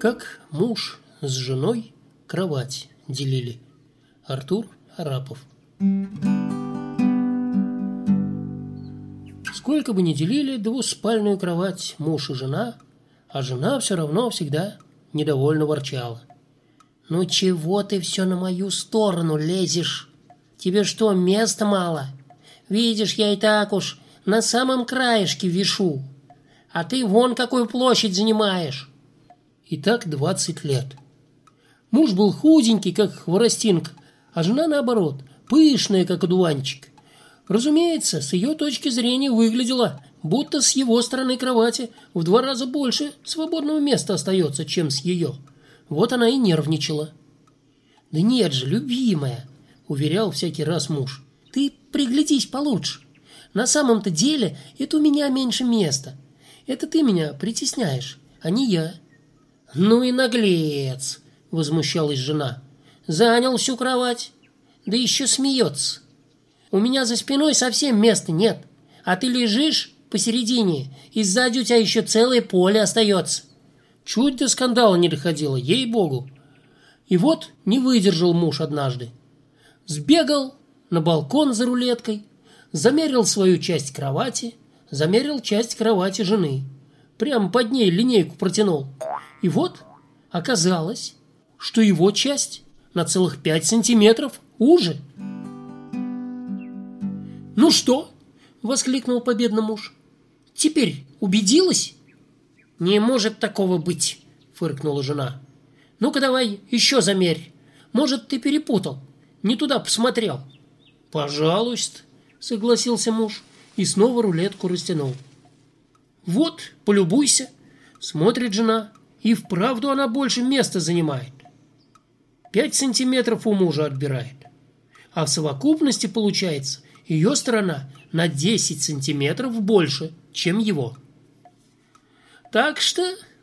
Как муж с женой кровать делили. Артур Арапов. Сколько бы ни делили двуспальную кровать муж и жена, а жена все равно всегда недовольно ворчала. «Ну чего ты все на мою сторону лезешь? Тебе что, места мало? Видишь, я и так уж на самом краешке вишу, а ты вон какую площадь занимаешь». И так двадцать лет. Муж был худенький, как хворостинка, а жена, наоборот, пышная, как одуванчик. Разумеется, с ее точки зрения выглядела, будто с его стороны кровати в два раза больше свободного места остается, чем с ее. Вот она и нервничала. «Да нет же, любимая», — уверял всякий раз муж, — «ты приглядись получше. На самом-то деле это у меня меньше места. Это ты меня притесняешь, а не я». «Ну и наглец!» — возмущалась жена. «Занял всю кровать, да еще смеется. У меня за спиной совсем места нет, а ты лежишь посередине, и сзади у тебя еще целое поле остается». Чуть до скандала не доходило, ей-богу. И вот не выдержал муж однажды. Сбегал на балкон за рулеткой, замерил свою часть кровати, замерил часть кровати жены. Прямо под ней линейку протянул. И вот оказалось, что его часть на целых пять сантиметров уже. «Ну что?» – воскликнул победный муж. «Теперь убедилась?» «Не может такого быть», – фыркнула жена. «Ну-ка давай еще замерь. Может, ты перепутал, не туда посмотрел». «Пожалуйста», – согласился муж и снова рулетку растянул. «Вот, полюбуйся», – смотрит жена, и вправду она больше места занимает. Пять сантиметров у мужа отбирает. А в совокупности получается ее сторона на 10 сантиметров больше, чем его. Так что,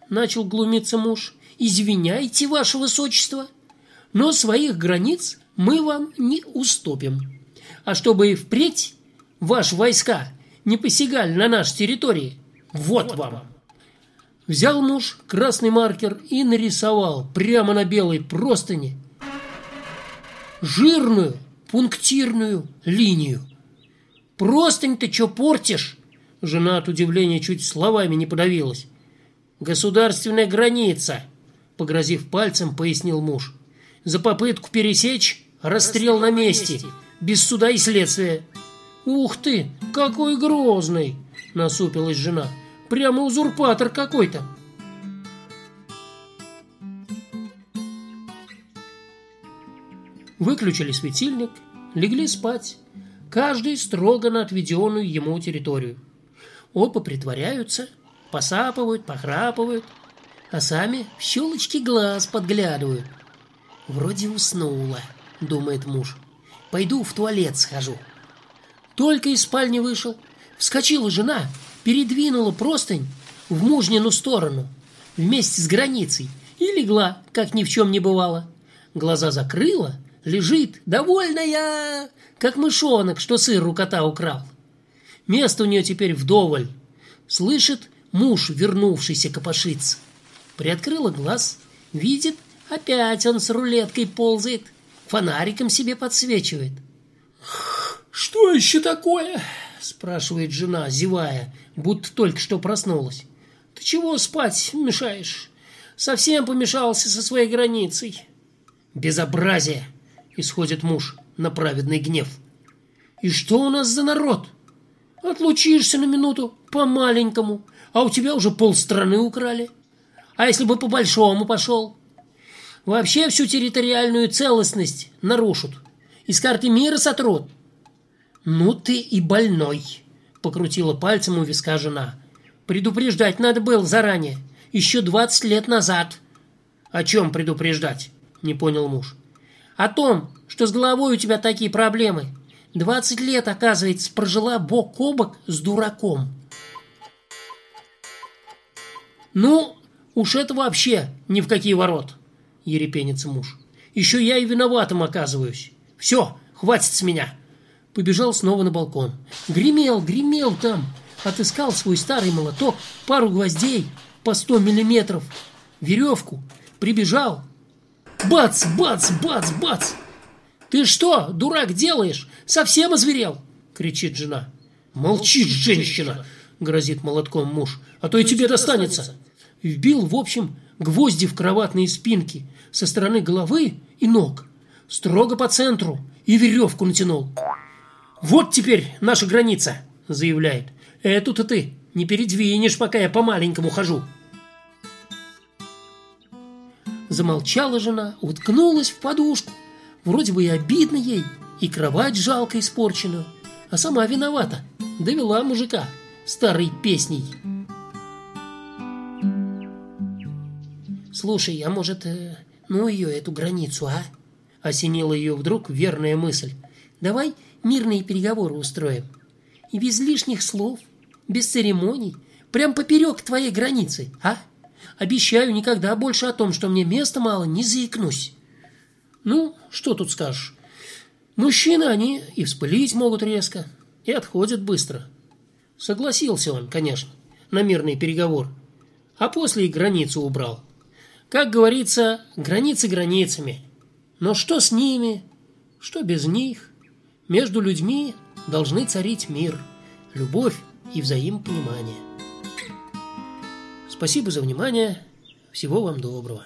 начал глумиться муж, извиняйте, ваше высочество, но своих границ мы вам не уступим. А чтобы и впредь ваши войска не посягали на нашей территории, вот вам. Взял муж красный маркер и нарисовал прямо на белой простыни жирную пунктирную линию. Простынь ты что портишь? Жена от удивления чуть словами не подавилась. Государственная граница, погрозив пальцем, пояснил муж. За попытку пересечь расстрел на месте, без суда и следствия. Ух ты, какой грозный, насупилась жена. Прямо узурпатор какой-то. Выключили светильник, легли спать, каждый строго на отведенную ему территорию. Оба притворяются, посапывают, похрапывают, а сами в щелочки глаз подглядывают. Вроде уснула, думает муж. Пойду в туалет схожу. Только из спальни вышел, вскочила жена передвинула простынь в мужнину сторону вместе с границей и легла, как ни в чем не бывало. Глаза закрыла, лежит, довольная, как мышонок, что сыр у кота украл. Место у нее теперь вдоволь. Слышит, муж, вернувшийся копошится. Приоткрыла глаз, видит, опять он с рулеткой ползает, фонариком себе подсвечивает. «Что еще такое?» – спрашивает жена, зевая, будто только что проснулась. «Ты чего спать мешаешь? Совсем помешался со своей границей». «Безобразие!» – исходит муж на праведный гнев. «И что у нас за народ? Отлучишься на минуту по-маленькому, а у тебя уже полстраны украли. А если бы по-большому пошел? Вообще всю территориальную целостность нарушат. Из карты мира сотрут. Ну ты и больной!» покрутила пальцем у виска жена. Предупреждать надо было заранее, еще двадцать лет назад. О чем предупреждать? Не понял муж. О том, что с головой у тебя такие проблемы. Двадцать лет, оказывается, прожила бок о бок с дураком. Ну, уж это вообще ни в какие ворот, ерепенится муж. Еще я и виноватым оказываюсь. Все, хватит с меня побежал снова на балкон. Гремел, гремел там. Отыскал свой старый молоток, пару гвоздей по сто миллиметров. веревку, прибежал. Бац, бац, бац, бац! «Ты что, дурак, делаешь? Совсем озверел?» — кричит жена. «Молчи, женщина!» — грозит молотком муж. «А то и тебе достанется!» Вбил, в общем, гвозди в кроватные спинки со стороны головы и ног, строго по центру, и веревку натянул. «Вот теперь наша граница!» — заявляет. «Эту-то ты не передвинешь, пока я по-маленькому хожу!» Замолчала жена, уткнулась в подушку. Вроде бы и обидно ей, и кровать жалко испорченную, а сама виновата. Довела мужика старой песней. Слушай, а может, э, ну ее, эту границу, а? Осенила ее вдруг верная мысль. Давай мирные переговоры устроим. И без лишних слов, без церемоний, прям поперек твоей границы, а? Обещаю никогда больше о том, что мне места мало, не заикнусь. Ну, что тут скажешь? Мужчины, они и вспылить могут резко, и отходят быстро. Согласился он, конечно, на мирный переговор, а после и границу убрал. Как говорится, границы границами. Но что с ними, что без них? Между людьми должны царить мир, любовь и взаимопонимание. Спасибо за внимание. Всего вам доброго.